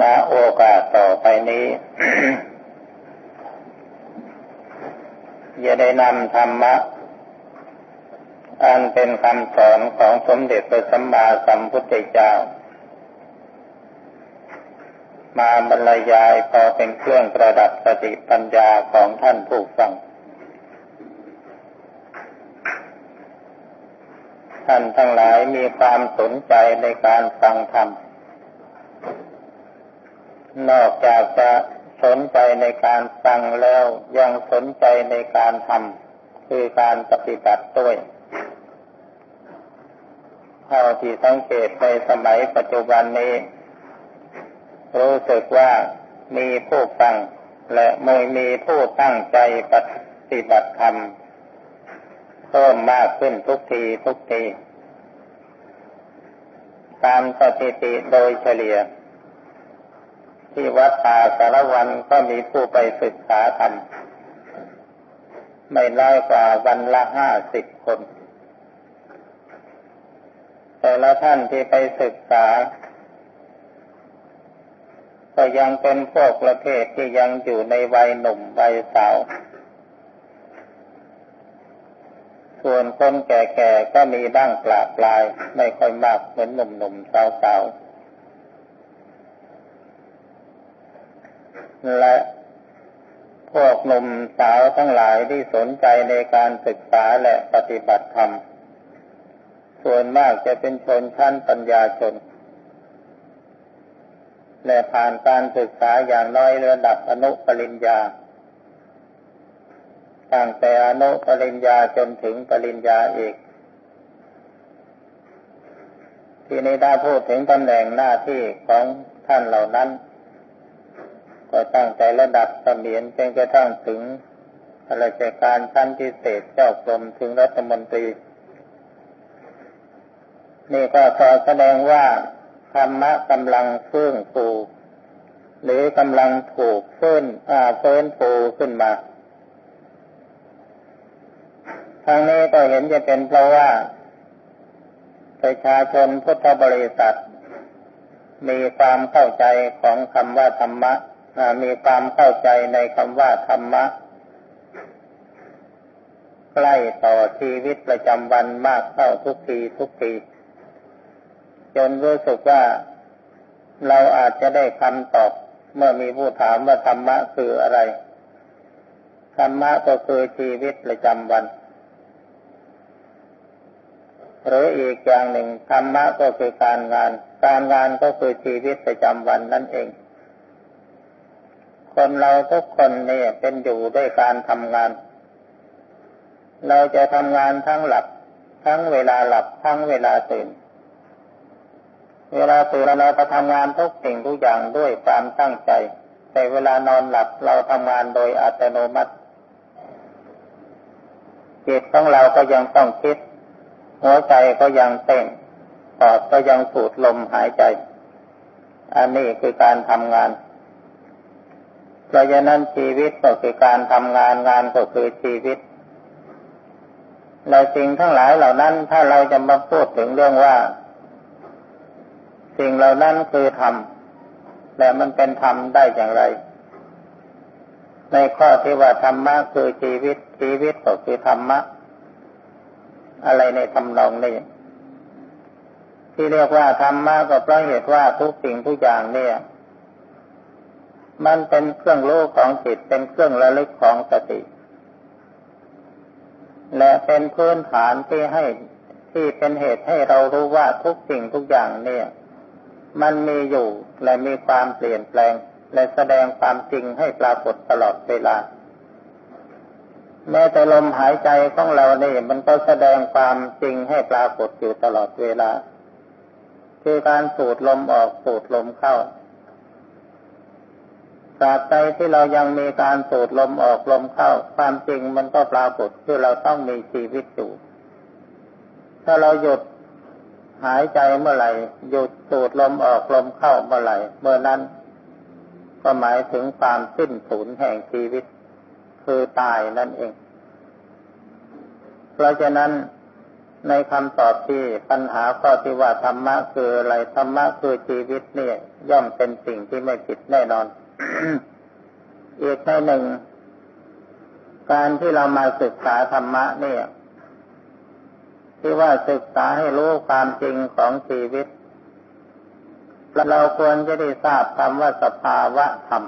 ณโอกาสต่อไปนี้ จะได้นำธรรมะ อันเป็นคำสอนของสมเด็จพระสัมมาสัมพุทธเจ้า มาบรรยายพอเป็นเครื่องประดับสติปัญญาของท่านผู้ฟัง ท่านทั้งหลายมีความสนใจในการฟังธรรม นอกจากจะสนใจในการฟังแล้วยังสนใจในการทำคือการปฏิบัติด้วยเท่าที่สังเกตในสมัยปัจจุบันนี้ รู้สึกว่ามีผู้ฟัง และไม่มีผู้ตั้งใจปฏิบัติธรรมเพิ่มมากขึ้นทุกทีทุกที ตามสถิติโดยเฉลี่ย ที่วัดป่าสารวันก็มีผู้ไปศึกษาธรรมไม่น้อยกว่าวันละห้าสิบคน แต่ละท่านที่ไปศึกษา ก็ยังเป็นพวกประเภทที่ยังอยู่ในวัยหนุ่มวัยสาว ส่วนคนแก่ๆก็มีบ้างปลาปลาย ไม่ค่อยมากเหมือนหนุ่มๆสาวๆ และพวกหนุ่มสาวทั้งหลายที่สนใจในการศึกษาและปฏิบัติธรรม ส่วนมากจะเป็นชนชั้นปัญญาชน และผ่านการศึกษาอย่างน้อยระดับอนุปริญญา ตั้งแต่อนุปริญญาจนถึงปริญญาเอกที่ในี้ได้พูดถึงตำแหน่งหน้าที่ของท่านเหล่านั้น ก็ตั้งแต่ระดับเสมียนจนกระทั่งถึงข้าราชการชั้นพิเศษเจ้ากรมถึงรัฐมนตรี นี่ก็พอแสดงว่าธรรมะกำลังเฟื้นฟูหรือกำลังถูกเฟื้นอ่าฟื้นฟูขึ้นมาทางนี้ก็เห็นจะเป็นเพราะว่า ประชาชนพุทธบริษัท มีความเข้าใจของคำว่าธรรมะ มีความเข้าใจในคำว่าธรรมะ ใกล้ต่อชีวิตประจำวันมากเข้าทุกทีทุกทีจนรู้สึกว่าเราอาจจะได้คำตอบเมื่อมีผู้ถามว่าธรรมะคืออะไร ธรรมะก็คือชีวิตประจำวัน หรืออีกอย่างหนึ่งธรรมะก็คือการงาน การงานก็คือชีวิตประจำวันนั่นเอง คนเราทุกคนเนี่ยเป็นอยู่ด้วยการทำงาน เราจะทำงานทั้งหลับ ทั้งเวลาหลับ ทั้งเวลาตื่น เวลาตื่นเราก็ทำงานทุกสิ่งทุกอย่างด้วยความตั้งใจ แต่เวลานอนหลับเราทำงานโดยอัตโนมัติจิตของเราก็ยังต้องคิด หัวใจก็ยังเต้นปอดก็ยังสูดลมหายใจ อันนี้คือการทำงาน เพราะฉะนั้นชีวิตก็คือการทำงานงานก็คือชีวิตและสิ่งทั้งหลายเหล่านั้นถ้าเราจะมาพูดถึงเรื่องว่า สิ่งเหล่านั้นคือธรรมและมันเป็นธรรมได้อย่างไร ในข้อที่ว่าธรรมะคือชีวิตชีวิตก็คือธรรมะ อะไรในทำนองนี้ที่เรียกว่าธรรมะก็เพราะเหตุว่าทุกสิ่งทุกอย่างเนี่ย มันเป็นเครื่องรู้ของจิตเป็นเครื่องระลึกของสติ และเป็นพื้นฐานที่ให้ที่เป็นเหตุให้เรารู้ว่าทุกสิ่งทุกอย่างเนี่ย มันมีอยู่และมีความเปลี่ยนแปลง และแสดงความจริงให้ปรากฏตลอดเวลาแม้แต่ลมหายใจของเราเนี่ยมันก็แสดงความจริงให้ปรากฏอยู่ตลอดเวลา คือการสูดลมออกสูดลมเข้า ตราบใดที่เรายังมีการสูดลมออกลมเข้า ความจริงมันก็ปรากฏคือเราต้องมีชีวิตอยู่ ถ้าเราหยุดหายใจเมื่อไหร่ หยุดสูดลมออกลมเข้าเมื่อไหร่ เมื่อนั้น ก็หมายถึงความสิ้นสูญแห่งชีวิต คือตายนั่นเอง เพราะฉะนั้นในคำตอบที่ปัญหาข้อที่ว่าธรรมะคืออะไรธรรมะคือชีวิตเนี่ย ย่อมเป็นสิ่งที่ไม่ผิดแน่นอน อีกในหนึ่ง การที่เรามาศึกษาธรรมะเนี่ยที่ว่าศึกษาให้รู้ความจริงของชีวิต เราควรจะได้ทราบคำว่าสภาวะธรรม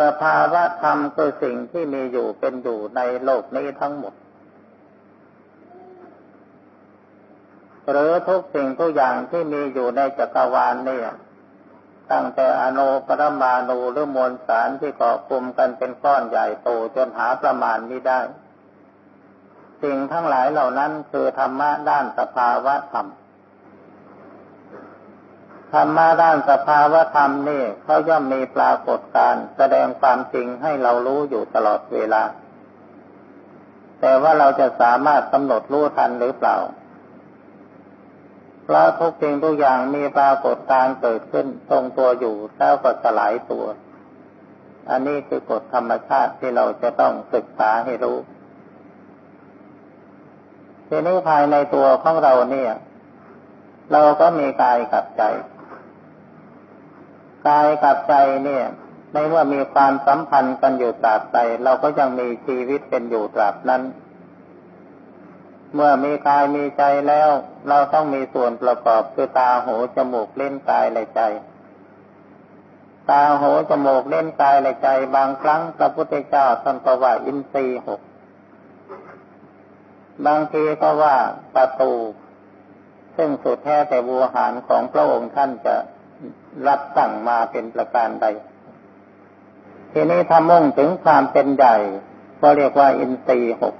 สภาวะธรรมคือสิ่งที่มีอยู่เป็นอยู่ในโลกนี้ทั้งหมด หรือทุกสิ่งทุกอย่างที่มีอยู่ในจักรวาลนี่ ตั้งแต่อนุปรมาณูหรือมวลสารที่เกาะกลุ่มกันเป็นก้อนใหญ่โตจนหาประมาณไม่ได้ สิ่งทั้งหลายเหล่านั้นคือธรรมะด้านสภาวะธรรมธรรมะด้านสภาวธรรมนี่เขาย่อมมีปรากฏการแสดงความจริงให้เรารู้อยู่ตลอดเวลา แต่ว่าเราจะสามารถกำหนดรู้ทันหรือเปล่า เพราะทุกสิ่งทุกอย่างมีปรากฏการเกิดขึ้นทรงตัวอยู่แล้วก็สลายตัว อันนี้คือกฎธรรมชาติที่เราจะต้องศึกษาให้รู้ทีนี้ภายในตัวของเราเนี่ย เราก็มีกายกับใจ กายกับใจเนี่ยไม่ว่ามีความสัมพันธ์กันอยู่ตราบใดเราก็ยังมีชีวิตเป็นอยู่ตราบนั้น เมื่อมีกายมีใจแล้ว เราต้องมีส่วนประกอบคือตาหูจมูกเล่นกายและใจ ตาหูจมูกเล่นกายและใจ บางครั้งพระพุทธเจ้าท่านก็ว่าอินทรีหกบางทีก็ว่าประตู ซึ่งสุดแท้แต่วัวหารของพระองค์ท่านจะรับสั่งมาเป็นประการใด ทีนี้ถ้ามุ่งถึงความเป็นใหญ่ก็เรียกว่าอินทรีหก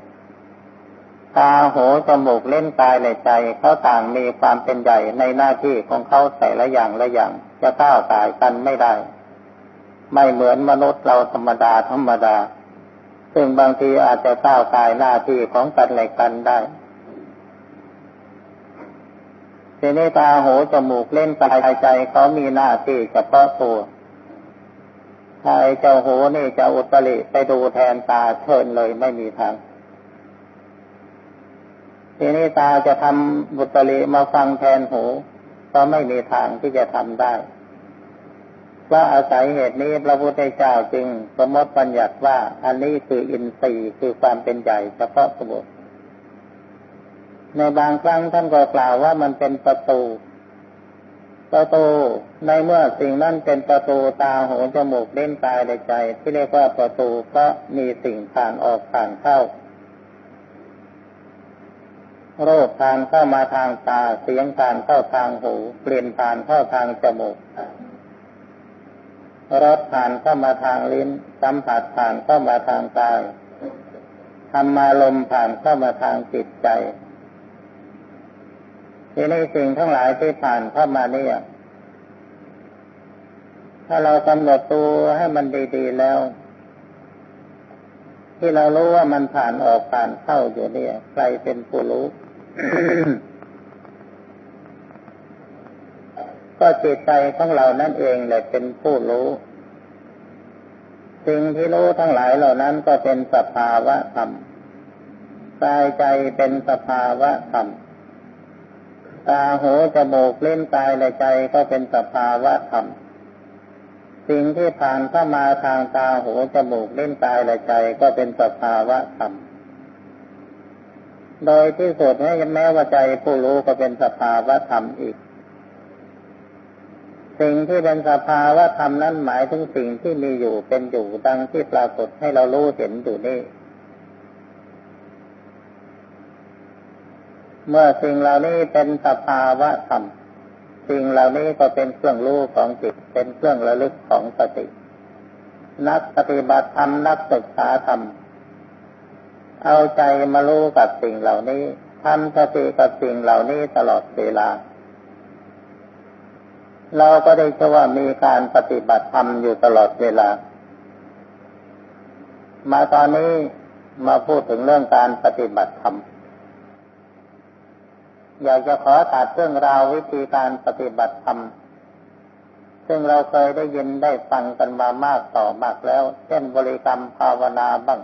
ตาหูจมูกเล่นกายแลใจเขาต่างมีความเป็นใหญ่ในหน้าที่ของเขาแต่ละอย่างละอย่าง จะก้าวกายกันไม่ได้ ไม่เหมือนมนุษย์เราธรรมดาธรรมดา ซึ่งบางทีอาจจะก้าวกายหน้าที่ของกันและกันได้ทีนี้ตาหูจมูกเล่นกายใจเขามีหน้าที่เฉพาะตัวถ้าไอ้เจ้าหูนี่จะอุตริไปดูแทนตาเชิญเลยไม่มีทาง ทีนี้ตาจะทำบุตริมาฟังแทนหูก็ไม่มีทางที่จะทำได้ว่าะอาศัยเหตุนี้พระพุทธเจ้าจึงสมมติบัญญัติว่า อันนี้คืออินทรีย์คือความเป็นใหญ่เฉพาะสมุทในบางครั้งท่านก็กล่าวว่ามันเป็นประตู ประตูในเมื่อสิ่งนั้นเป็นประตูตาหูจมูกเล่นกายในใจ ที่เรียกว่าประตูก็มีสิ่งผ่านออกผ่านเข้า โรคผ่านเข้ามาทางตา เสียงผ่านเข้าทางหูเปลี่ยนผ่านเข้าทางจมูกรสผ่านเข้ามาทางลิ้น สัมผัสผ่านเข้ามาทางกายธรรมารมผ่านเข้ามาทางจิตใจทีนี้สิ่งทั้งหลายที่ผ่านเข้ามาเนี่ย ถ้าเรากำหนดตัวให้มันดีๆแล้ว ที่เรารู้ว่ามันผ่านออกผ่านเข้าอยู่เนี่ย ใครเป็นผู้รู้ ก็จิตใจของเรานั่นเองแหละเป็นผู้รู้ สิ่งที่รู้ทั้งหลายเหล่านั้นก็เป็นสภาวะธรรมกายใจเป็นสภาวะธรรมตาหูจมูกเล่นกายและใจก็เป็นสภาวะธรรม สิ่งที่ผ่านเข้ามาทางตาหูจมูกเล่นกายและใจก็เป็นสภาวะธรรม โดยที่สุดแม้ว่าใจผู้รู้ก็เป็นสภาวะธรรมอีก สิ่งที่เป็นสภาวะธรรมนั้นหมายถึงสิ่งที่มีอยู่เป็นอยู่ดังที่ปรากฏให้เรารู้เห็นอยู่นี่ เมื่อสิ่งเหล่านี้เป็นสภาวะธรรม สิ่งเหล่านี้ก็เป็นเครื่องรู้ของจิต เป็นเครื่องระลึกของสติ นักปฏิบัติธรรมนักศึกษาธรรม เอาใจมารู้กับสิ่งเหล่านี้ทำสติกับสิ่งเหล่านี้ตลอดเวลา เราก็ได้ชื่อว่ามีการปฏิบัติธรรมอยู่ตลอดเวลา มาตอนนี้มาพูดถึงเรื่องการปฏิบัติธรรม อยากจะขอตัดเรื่องราววิธีการปฏิบัติธรรม ซึ่งเราเคยได้ยินได้ฟังกันมามากต่อมากแล้ว เช่นบริกรรมภาวนาบ้าง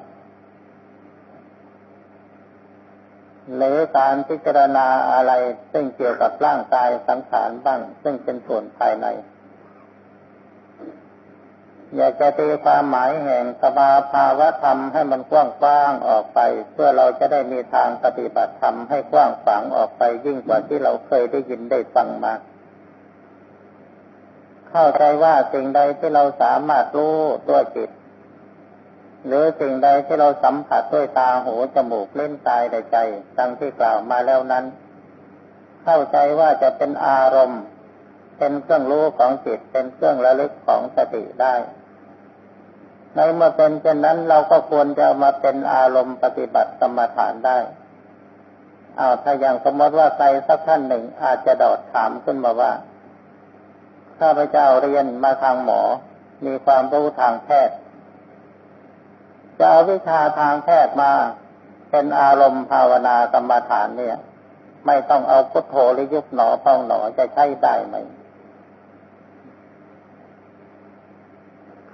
หรือการพิจารณาอะไรซึ่งเกี่ยวกับร่างกายสังขารบ้าง ซึ่งเป็นส่วนภายใน อยากจะตีความหมายแห่งสมาภาวะธรรมให้มันกว้างกว้างออกไป เพื่อเราจะได้มีทางปฏิบัติธรรมให้กว้างขวางออกไปยิ่งกว่าที่เราเคยได้ยินได้ฟังมาเข้าใจว่าสิ่งใดที่เราสามารถรู้ด้วยจิต หรือสิ่งใดที่เราสัมผัสด้วยตาหูจมูกเล่นกายในใจดังที่กล่าวมาแล้วนั้น เข้าใจว่าจะเป็นอารมณ์ เป็นเครื่องรู้ของจิตเป็นเครื่องระลึกของสติได้ในเมื่อเป็นเช่นนั้นเราก็ควรจะมาเป็นอารมณ์ปฏิบัติกรรมฐานได้เอาถ้าอย่างสมมติว่าใครสักท่านหนึ่งอาจจะดอดถามขึ้นมาว่าข้าพเจ้าเรียนมาทางหมอ มีความรู้ทางแพทย์ จะเอาวิชาทางแพทย์มา เป็นอารมณ์ภาวนากรรมฐานเนี่ย ไม่ต้องเอาพุทโธหรือยุบหนอพองหนอจะใช้ได้ไหม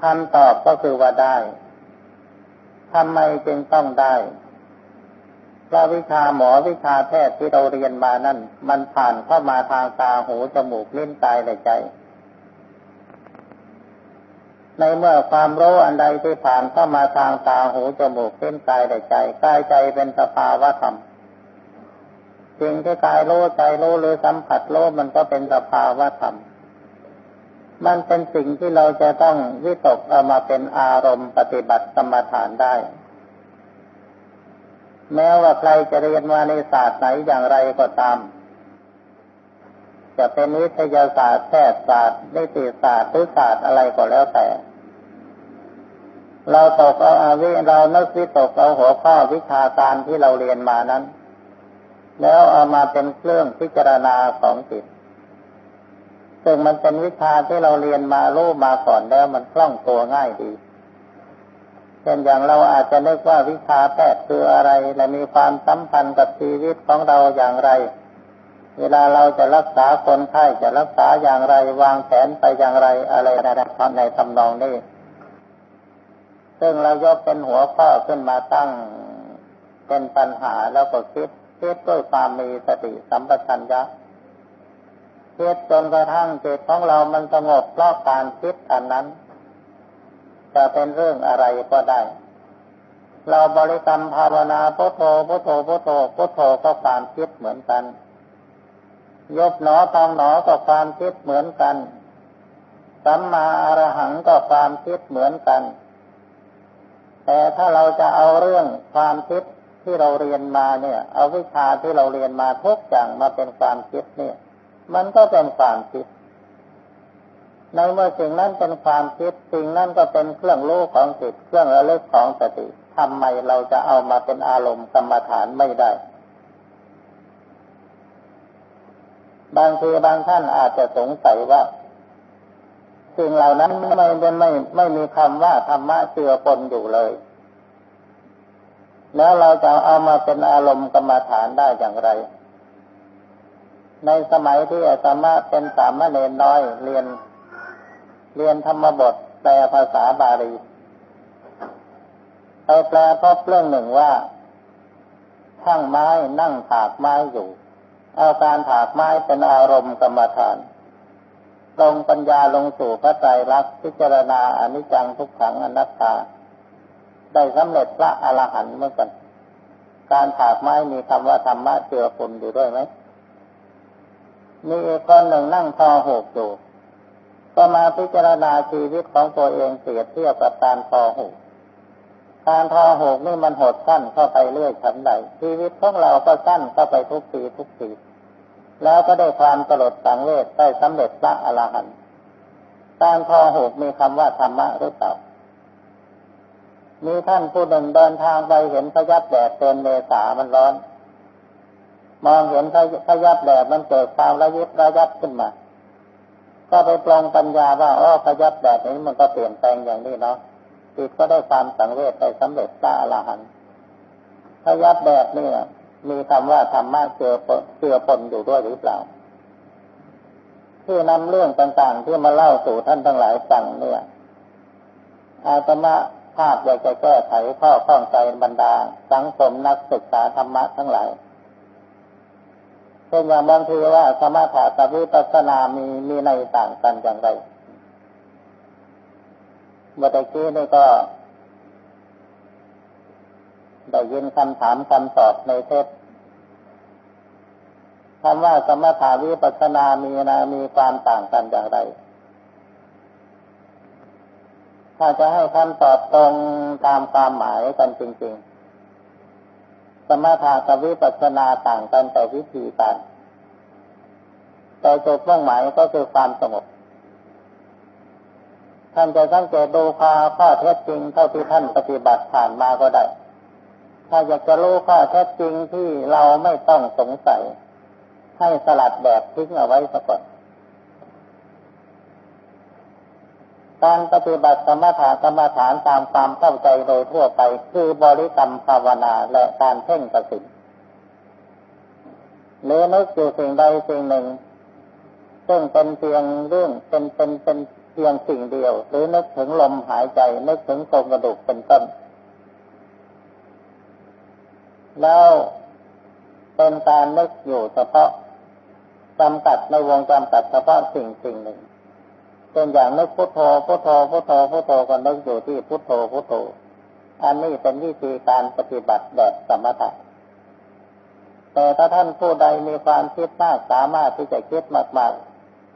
คำตอบก็คือว่าได้ทำไมจึงต้องได้เพราะวิชาหมอวิชาแพทย์ที่เราเรียนมานั่น มันผ่านเข้ามาทางตาหูจมูกลิ้นกายและใจใในเมื่อความรู้อันใดที่ผ่านเข้ามาทางตาหูจมูกเส้นกายและใจกายใจเป็นสภาวะธรรมสิ่งที่กายรู้ใจรู้หรือสัมผัสรู้มันก็เป็นสภาวะธรรมมันเป็นสิ่งที่เราจะต้องวิตกเอามาเป็นอารมณ์ปฏิบัติกรรมฐานได้ แม้ว่าใครจะเรียนมาในศาสตร์ไหนอย่างไรก็ตาม จะเป็นวิทยาศาสตร์แพทยศาสตร์นิติศาสตร์หรือศาสตร์อะไรก็แล้วแต่ เราตกเอาอาวิเรานึกวิตกเอาหัวข้อวิชาการที่เราเรียนมานั้น แล้วเอามาเป็นเครื่องพิจารณาของจิต ซึ่งมันเป็นวิชาที่เราเรียนมารู้มาก่อนแล้วมันคล่องตัวง่ายดีเช่นอย่างเราอาจจะนึกว่าวิชาแพทย์คืออะไร และมีความสัมพันธ์กับชีวิตของเราอย่างไร เวลาเราจะรักษาคนไข้จะรักษาอย่างไร วางแผนไปอย่างไรอะไรในในทำนองนี้ ซึ่งเรายกเป็นหัวข้อขึ้นมาตั้งเป็นปัญหาแล้วก็คิดคิดด้วยความมีสติสัมปชัญญะคิดจนกระทั่งจิตของเรามันสงบเพราะการคิดอันนั้น จะเป็นเรื่องอะไรก็ได้ เราบริกรรมภาวนาพุทโธพุทโธพุทโธพุทโธก็ความคิดเหมือนกันยบหนอทองหนอก็ความคิดเหมือนกันสัมมาอรหังก็ความคิดเหมือนกัน แต่ถ้าเราจะเอาเรื่องความคิดที่เราเรียนมาเนี่ย เอาวิชาที่เราเรียนมาทุกอย่างมาเป็นความคิดเนี่ย มันก็เป็นความคิดในเมื่อสิ่งนั้นเป็นความคิดสิ่งนั้นก็เป็นเครื่องรู้ของจิตเครื่องระลึกของสติทำไมเราจะเอามาเป็นอารมณ์กรรมฐานไม่ได้ บางทีบางท่านอาจจะสงสัยว่า สิ่งเหล่านั้นไม่ไม่ไม่ไม่มีคำว่าธรรมะเจือปนอยู่เลย แล้วเราจะเอามาเป็นอารมณ์กรรมฐานได้อย่างไร ในสมัยที่อาตมาเป็นสามเณรน้อย เรียน เรียนธรรมบทแปลภาษาบาลีไปแปลพบเรื่องหนึ่งว่าช่างไม้นั่งถากไม้อยู่ เอาการถากไม้เป็นอารมณ์กรรมฐาน ลงปัญญาลงสู่พระไตรลักษณ์พิจารณาอนิจจังทุกขังอนัตตา ได้สำเร็จพระอรหันต์เมื่อกัน การถากไม้มีคำว่าธรรมะเจือปนอยู่ด้วยไหมมีคนหนึ่งนั่งทอหกอยู่ก็มาพิจารณาชีวิตของตัวเองเสียเทียบกับการทอหกการทอหกนี่มันหดสั้นเข้าไปเรื่อยชั้นใดชีวิตของเราก็สั้นเข้าไปทุกปีทุกปี แล้วก็ได้ความตลดสังเวชได้สำเร็จพระอรหันต์การทอหูกมีคำว่าธรรมะหรือเปล่ามีท่านผู้หนึ่งเดินทางไปเห็นพยับแดดเตือนเมษามันร้อน มองเห็นพยับแดดมันเกิดความระยิบระยับขึ้นมา ก็ไปปลงปัญญาว่าอ๋อพยับแดดนี้มันก็เปลี่ยนแปลงอย่างนี้เนาะจิตก็ได้ความสังเวชได้สำเร็จพระอรหันต์พยับแดดนี่ มีคำว่าธรรมะเจือเจือปนอยู่ด้วยหรือเปล่า ที่นำเรื่องต่างๆที่มาเล่าสู่ท่านทั้งหลายฟังเนี่ยอาตมาภาพอยากจะแก้ไขข้อข้องใจบรรดา สังคมนักศึกษาธรรมะทั้งหลายเช่นอย่างบางทีว่าสมถะกับวิปัสสนามีมีในต่างกันอย่างไรเมื่อกี้นี่ก็ ได้ยินคำถามคำตอบในเทปคำว่าสมถาวิปัสนามีนะมีความต่างกันอย่างไร ถ้าจะให้คำตอบตรงตามความหมายกันจริง ๆ สมถะกับวิปัสนาต่างกันแต่วิธีการแต่จุดมุ่งหมายก็คือความสงบท่านจะสังเกตดูข้อข้อเท็จจริงเท่าที่ท่านปฏิบัติผ่านมาก็ได้ ถ้าอยากจะรู้ข้อเท็จจริงที่เราไม่ต้องสงสัย ให้สลัดแบบทิ้งเอาไว้สักก่อนการปฏิบัติสมถะกรรมฐานตามความเข้าใจโดยทั่วไป คือบริกรรมภาวนาและการเพ่งกสินหรือนึกอยู่สิ่งใดสิ่งหนึ่ง ซึ่งเป็นเพียงเรื่องเป็นเป็นเป็นเพียงสิ่งเดียว หรือนึกถึงลมหายใจนึกถึงโครงกระดูกเป็นต้น แล้วเป็นการนึกอยู่เฉพาะจำกัดในวงจำกัดเฉพาะสิ่งสิ่งหนึ่งเป็นอย่างนึกพุทโธพุทโธพุทโธพุทโธก็นึกอยู่ที่พุทโธพุทโธ อันนี้เป็นวิธีการปฏิบัติแบบสมถะแต่ถ้าท่านผู้ใดมีความคิดมากสามารถที่จะคิดมาก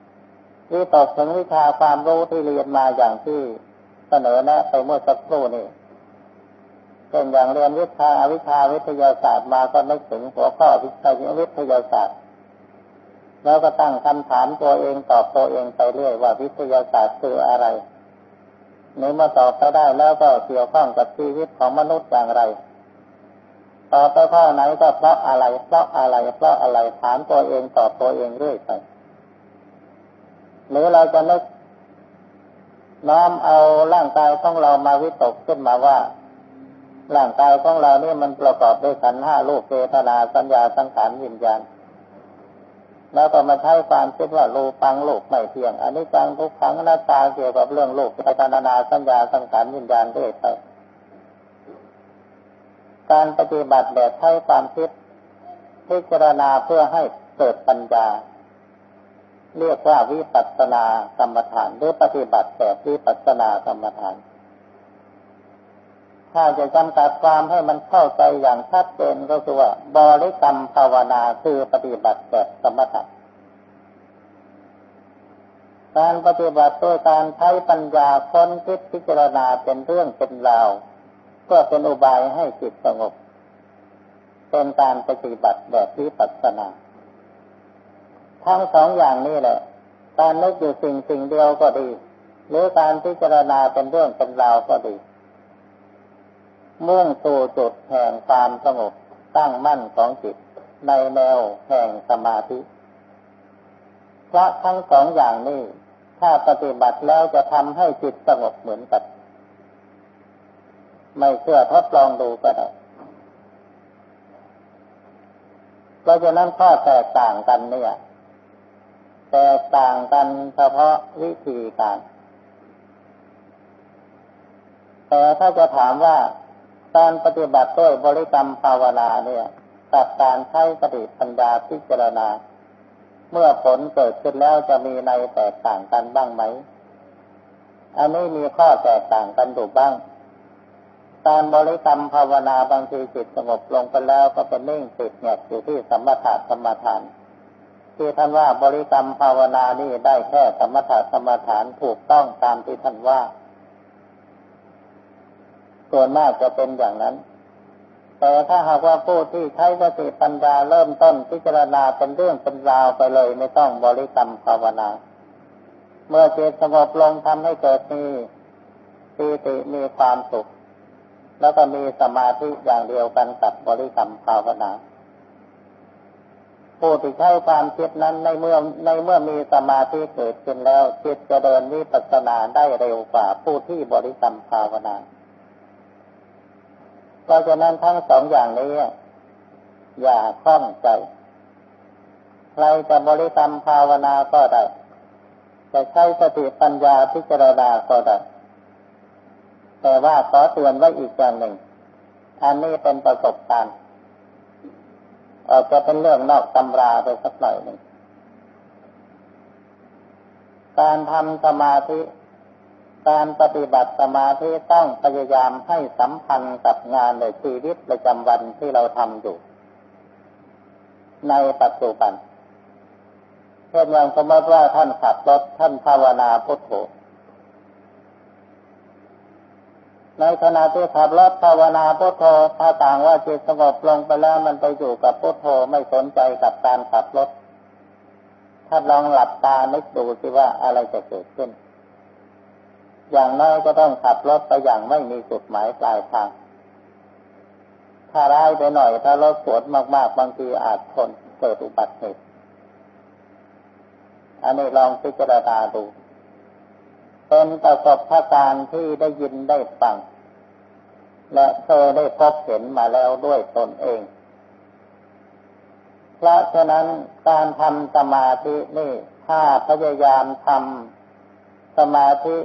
ๆวิตกถึงวิชาความรู้ที่เรียนมาอย่างที่เสนอแนะไปเมื่อสักครู่นี้ เช่นอย่างเรียนวิชาวิชาวิทยาศาสตร์มาก็นึกถึงหัวข้อวิชาวิทยาศาสตร์ แล้วก็ตั้งคำถามตัวเองตอบตัวเองไปเรื่อยว่าวิทยาศาสตร์คืออะไรในเมื่อตอบไปได้แล้วก็เกี่ยวข้องกับชีวิตของมนุษย์อย่างไรตอบไปข้อไหนก็เพราะอะไร เพราะอะไร เพราะอะไรถามตัวเองตอบตัวเองเรื่อยไปหรือเราจะนึกน้อมเอาร่างกายของเรามาวิตกขึ้นมาว่า ร่างกายของเราเนี่ยมันประกอบด้วยขันห้าลูกเวทนาสัญญาสังขารวิญญาณ แล้วก็มาใช้ความคิดว่าลูปังโลกไม่เที่ยงอันนี้จังทุกครั้งหน้าตาเกี่ยวกับเรื่องโลกพิจารณาสัญญาสังขารวิญญาณด้วยไปการปฏิบัติแบบใช้ความคิดพิจารณาเพื่อให้เกิดปัญญา เรียกว่าวิปัสสนากรรมฐานหรือปฏิบัติแบบวิปัสสนากรรมฐาน ถ้าจะจำกัดความให้มันเข้าใจอย่างชัดเจนก็คือว่าบริกรรมภาวนาคือปฏิบัติแบบสมถะการปฏิบัติด้วยการใช้ปัญญาค้นคิดพิจารณาเป็นเรื่องเป็นราวก็เป็นอุบายให้จิตสงบเป็นการปฏิบัติแบบวิปัสสนาทั้งสองอย่างนี้แหละ การนึกอยู่สิ่งสิ่งเดียวก็ดี หรือการพิจารณาเป็นเรื่องเป็นราวก็ดี มุ่งสู่จุดแห่งความสงบตั้งมั่นของจิต ในแนวแห่งสมาธิพระทั้งสองอย่างนี้ ถ้าปฏิบัติแล้วจะทำให้จิตสงบเหมือนกัน ไม่เชื่อทดลองดูก็ได้เพราะฉะนั้นข้อแตกต่างกันเนี่ยแตกต่างกันเฉพาะวิธีการ แต่ถ้าจะถามว่า การปฏิบัติด้วยบริกรรมภาวนาเนี่ยกับการใช้สติปัญญาพิจารณา เมื่อผลเกิดขึ้นแล้วจะมีในแตกต่างกันบ้างไหม อันนี้มีข้อแตกต่างกันอยู่บ้าง การบริกรรมภาวนาบางทีจิตสงบลงไปแล้วก็เป็นนิ่งติดเงียบอยู่ที่สมถะสมถานที่ท่านว่าบริกรรมภาวนานี่ได้แค่สมถะสมถานถูกต้องตามที่ท่านว่า ส่วนมากจะเป็นอย่างนั้น แต่ถ้าหากว่าผู้ที่ใช้สติปัญญาเริ่มต้นพิจารณาเป็นเรื่องเป็นราวไปเลย ไม่ต้องบริกรรมภาวนา เมื่อจิตสงบลงทำให้เกิดมีปีติมีความสุข แล้วก็มีสมาธิอย่างเดียวกันกับบริกรรมภาวนาผู้ที่ใช้ความคิดนั้นในเมื่อในเมื่อมีสมาธิเกิดขึ้นแล้วจิตจะเดินวิปัสสนาได้เร็วกว่าผู้ที่บริกรรมภาวนา เพราะฉะนั้นทั้งสองอย่างนี้อย่าคล้องใจใครจะบริกรรมภาวนาก็ได้จะใช้สติปัญญาพิจารณาก็ได้แต่ว่าขอเตือนไว้อีกอย่างหนึ่ง อันนี้เป็นประสบการณ์อาจจะเป็นเรื่องนอกตำราไปสักหน่อยหนึ่งการทำสมาธิ การปฏิบัติสมาธิต้องพยายามให้สัมพันธ์กับงานในชีวิตประจำวันที่เราทำอยู่ ในปัจจุบันเช่นอย่างสมมติว่าท่านขับรถท่านภาวนาพุทโธในขณะที่ขับรถภาวนาพุทโธถ้าต่างว่าจิตสงบลงไปแล้วมันไปอยู่กับพุทโธไม่สนใจกับการขับรถถ้าลองหลับตานึกดูสิว่าอะไรจะเกิดขึ้น อย่างน้อยก็ต้องขับรถไปอย่างไม่มีจุดหมายปลายทาง ถ้าร้ายไปหน่อยถ้ารถสวนมากๆ บางทีอาจชนเกิดอุบัติเหตุ อันนี้ลองพิจารณาดู เป็นประสบการณ์ที่ได้ยินได้ฟัง และเคยได้พบเห็นมาแล้วด้วยตนเอง เพราะฉะนั้นการทำสมาธินี่ถ้าพยายามทำสมาธิ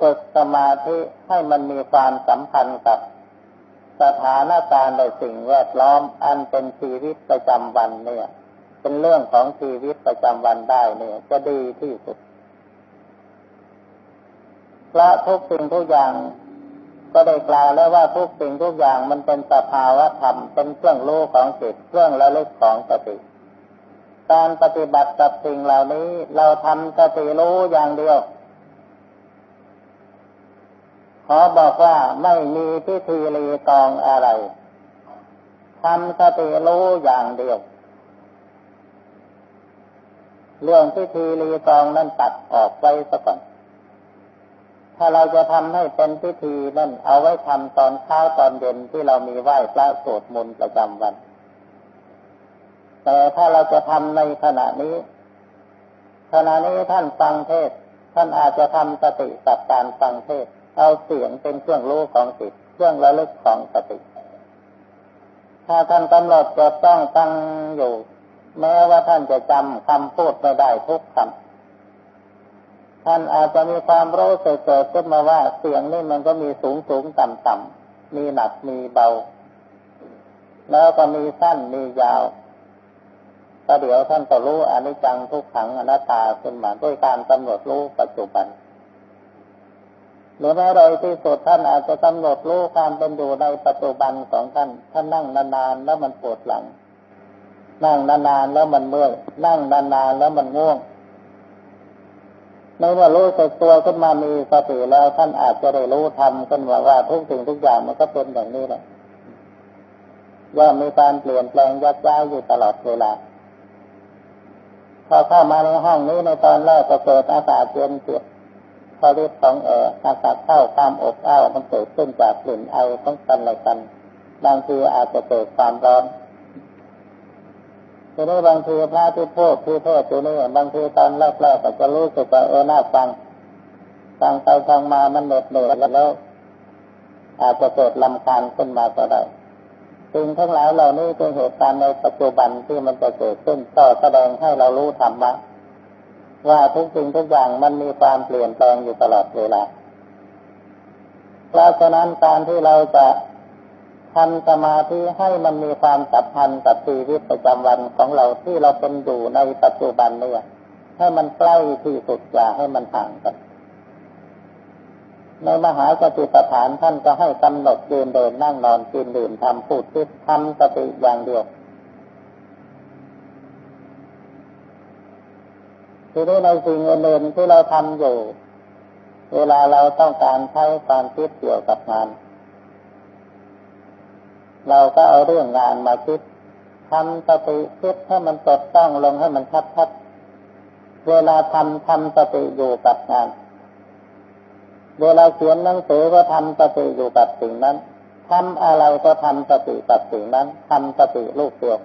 ฝึกสมาธิให้มันมีความสัมพันธ์กับสถานการณ์ในสิ่งแวดล้อมอันเป็นชีวิตประจำวันเนี่ย เป็นเรื่องของชีวิตประจำวันได้เนี่ย จะดีที่สุดละทุกสิ่งทุกอย่าง ก็ได้กล่าวแล้วว่าทุกสิ่งทุกอย่างมันเป็นสภาวะธรรมเป็นเครื่องรู้ของจิตเครื่องระลึกของสติการปฏิบัติกับสิ่งเหล่านี้ เราทำสติรู้อย่างเดียว ขอบอกว่าไม่มีพิธีรีตองอะไรทำสติรู้อย่างเดียว เรื่องพิธีรีตองนั้นตัดออกไว้ซะก่อน ถ้าเราจะทำให้เป็นพิธีนั่นเอาไว้ทำตอนเช้าตอนเย็นที่เรามีไหว้พระสวดมนต์ประจำวัน แต่ถ้าเราจะทำในขณะนี้ขณะนี้ท่านฟังเทศ ท่านอาจจะทำสติกับการฟังเทศ เอาเสียงเป็นเครื่องรู้ของจิตเครื่องระลึกของสติ ถ้าท่านกำหนดจะต้องตั้งอยู่ แม้ว่าท่านจะจำคำพูดไม่ได้ทุกคำท่านอาจจะมีความรู้สึกเกิดขึ้นมาว่าเสียงนี่มันก็มีสูงสูงต่ำต่ำมีหนักมีเบา แล้วก็มีสั้นมียาวก็เดี๋ยวท่านก็รู้อนิจจังทุกขังอนัตตาขึ้นมาด้วยการกำหนดรู้ปัจจุบัน หรือแม้โดยที่สุดท่านอาจจะกำหนดรู้ความเป็นอยู่ในปัจจุบันของท่าน ท่านนั่งนานๆแล้วมันปวดหลัง นั่งนานๆแล้วมันเมื่อย นั่งนานๆแล้วมันง่วงในเมื่อรู้สึกตัวขึ้นมามีสติแล้วท่านอาจจะได้รู้ทำขึ้นว่าว่าทุกสิ่งทุกอย่างมันก็เป็นอย่างนี้แหละย่อมมีการเปลี่ยนแปลงยัดย้ายอยู่ตลอดเวลาพอเข้ามาในห้องนี้ในตอนแรกก็เกิดอากาศเย็นเปียก พอฤทธิ์ของแอร์อากาศเข้าความอบอ้าวมันเกิดขึ้นจากกลิ่นไอของกันและกัน บางทีอาจจะเกิดความร้อนทีนี้บางทีพระที่พูดที่เทศตัวนี้บางทีตอนแรกๆก็จะรู้สึกว่าเออน่าฟังฟังไปฟังมามันเหน็ดเหนื่อยแล้วอาจจะเกิดลำคาญขึ้นมาก็ได้สิ่งทั้งหลายเหล่านี้เป็นเหตุการณ์ในปัจจุบันที่มันจะเกิดขึ้นก็แสดงให้เรารู้ธรรมะ ว่าทุกสิ่งทุกอย่างมันมีความเปลี่ยนแปลงอยู่ตลอดเวลาเพราะฉะนั้นการที่เราจะทำสมาธิให้มันมีความสัมพันธ์กับชีวิตประจำวันของเราที่เราเป็นอยู่ในปัจจุบันเนี่ยให้มันใกล้ที่สุดอย่าให้มันห่างกัน ในมหาสติปัฏฐานท่านก็ให้กำหนดยืนเดินนั่งนอนกินดื่มทำพูดคิดทำสติอย่างเดียว ทีนี้ในสิ่งอื่นๆที่เราทำอยู่ เวลาเราต้องการใช้ความคิดเกี่ยวกับงาน เราก็เอาเรื่องงานมาคิดทำสติคิดให้มันจดตั้งลงให้มันชัดชัดเวลาทำทำสติอยู่กับงาน เวลาเขียนหนังสือก็ทำสติอยู่กับสิ่งนั้นทำอะไรก็ทำสติกับสิ่งนั้นทำสติลูกเดียว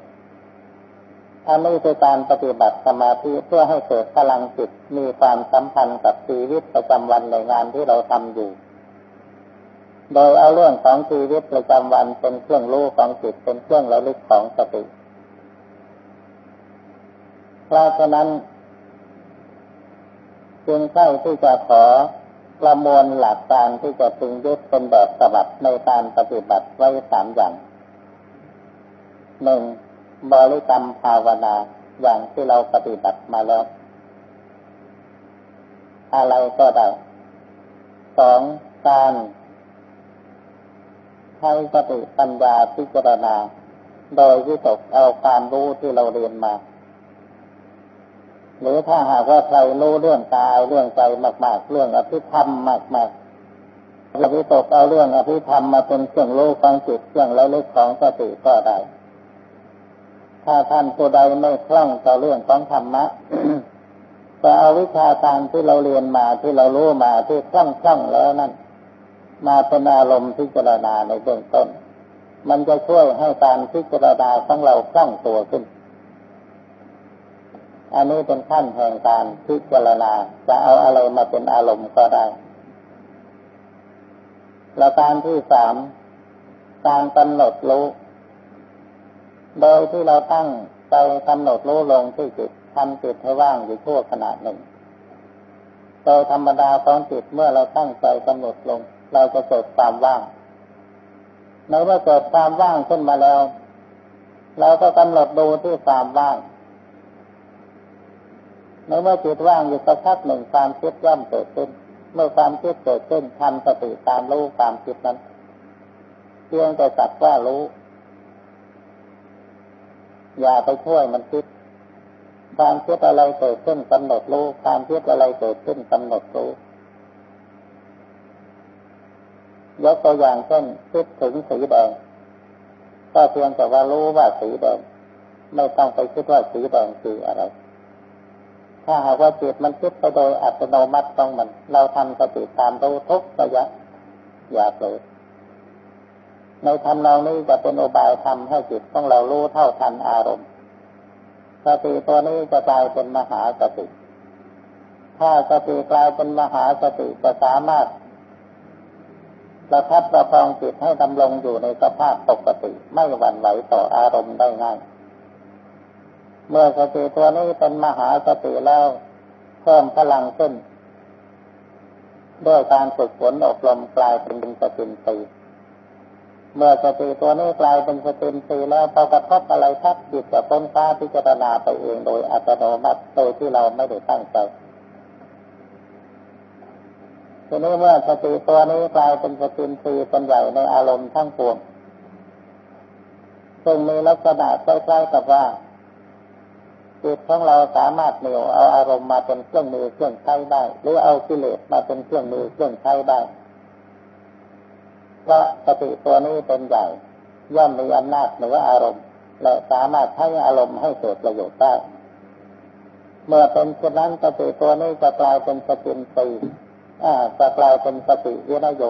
อันนี้คือการปฏิบัติสมาธิเพื่อให้เกิดพลังจิตมีความสัมพันธ์กับชีวิตประจำวันในงานที่เราทำอยู่ โดยเอาเรื่องของชีวิตประจำวันเป็นเครื่องรู้ของจิตเป็นเครื่องระลึกของสติ เพราะฉะนั้นจึงใช่ที่จะขอประมวลหลักการที่จะพึงยึดเป็นแบบสบับในการปฏิบัติไว้สามอย่างหนึ่ง บริกรรมภาวนาอย่างที่เราปฏิบัติมาแล้ว อะไรก็ได้สองการใช้สติปัญญาพิจารณา โดยวิตกเอาความรู้ที่เราเรียนมา หรือถ้าหากว่าใครรู้เรื่องกาเรื่องใจมาก ๆ เรื่องอภิธรรมมาก ๆเราวิตกเอาเรื่องอภิธรรมมาเป็นเครื่องรู้ของจิตเครื่องระลึกของสติก็ได้ ถ้าท่านผู้ใดไม่คล่องต่อเรื่องของธรรมะจะเอาวิชาการที่เราเรียนมาที่เรารู้มาที่คล่องคล่องแล้วนั่นมาเป็นอารมณ์พิจารณาในเบื้องต้น มันจะช่วยให้การพิจารณาของเราคล่องตัวขึ้น อันนี้เป็นขั้นแห่งการพิจารณาจะเอาอะไรมาเป็นอารมณ์ก็ได้แล้วการที่สามการกำหนดรู้ โดยที่เราตั้งใจกำหนดรู้ลงที่จิตทำจิตให้ว่างอยู่ทั่วขณะหนึ่งโดยธรรมดาของจิตเมื่อเราตั้งใจกำหนดลง เราจะเกิดความว่างในเมื่อเกิดความว่างขึ้นมาแล้ว เราก็กำหนดดูที่ความว่างในเมื่อจิตว่างอยู่สักพักหนึ่งความคิดย่อมเกิดขึ้น เมื่อความคิดเกิดขึ้นทำสติตามรู้ความคิดนั้นเพียงแต่สักว่ารู้ อย่าไปช่วยมันคิดความคิดอะไรเกิดขึ้นกำหนดรู้ความคิดอะไรเกิดขึ้นกำหนดรู้ยกตัวอย่างเช่นคิดถึงสีแดงก็เพียงแต่ว่ารู้ว่าสีแดงไม่ต้องไปคิดว่าสีแดงคืออะไร ถ้าหากว่าจิตมันคิดไปโดยอัตโนมัติต้องมัน เราทำสติตามรู้ทุกระยะอย่าเผลอ ในทำนองนี้จะเป็นอบายทำให้จิตของเรารู้เท่าทันอารมณ์สติตัวนี้จะกลายเป็นมหาสติ ถ้าสติกลายเป็นมหาสติจะสามารถประทับประคองจิตให้ดำรงอยู่ในสภาพปกติไม่หวั่นไหวต่ออารมณ์ได้ง่าย เมื่อสติตัวนี้เป็นมหาสติแล้วเพิ่มพลังขึ้น ด้วยการฝึกฝนอบรมกลายเป็นสติตี เมื่อสติตัวนี้กลายเป็นสติตีแล้วพอกระทบอะไรทักจิตจะต้นฟ้าพิจารณาไปเองโดยอัตโนมัติโดยที่เราไม่ได้ตั้งใจทีนี้เมื่อสติตัวนี้กลายเป็นสติสีเป็นใหญ่ในอารมณ์ทั้งปวงซึ่งมีลักษณะคล้ายๆกับว่าจิตของเราสามารถเหนี่ยวเอาอารมณ์มาเป็นเครื่องมือเครื่องใช้ได้ หรือเอากิเลสมาเป็นเครื่องมือเครื่องใช้ได้ ราะสติตัวนี้เป็นใหญ่ ย่อมมีอำนาจเหนืออารมณ์ และสามารถใช้อารมณ์ให้เกิดประโยชน์ได้ เมื่อเป็นเช่นนั้นสติตัวนี้จะกลายเป็นสติสีจะกลายเป็นสติวินโย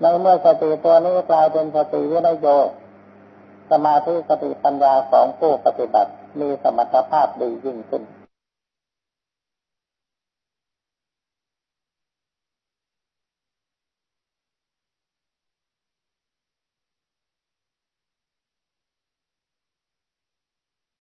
ในเมื่อสติตัวนี้กลายเป็นสติวินโยสมาธิสติปัญญาของผู้ปฏิบัติมีสมรรถภาพดียิ่งขึ้น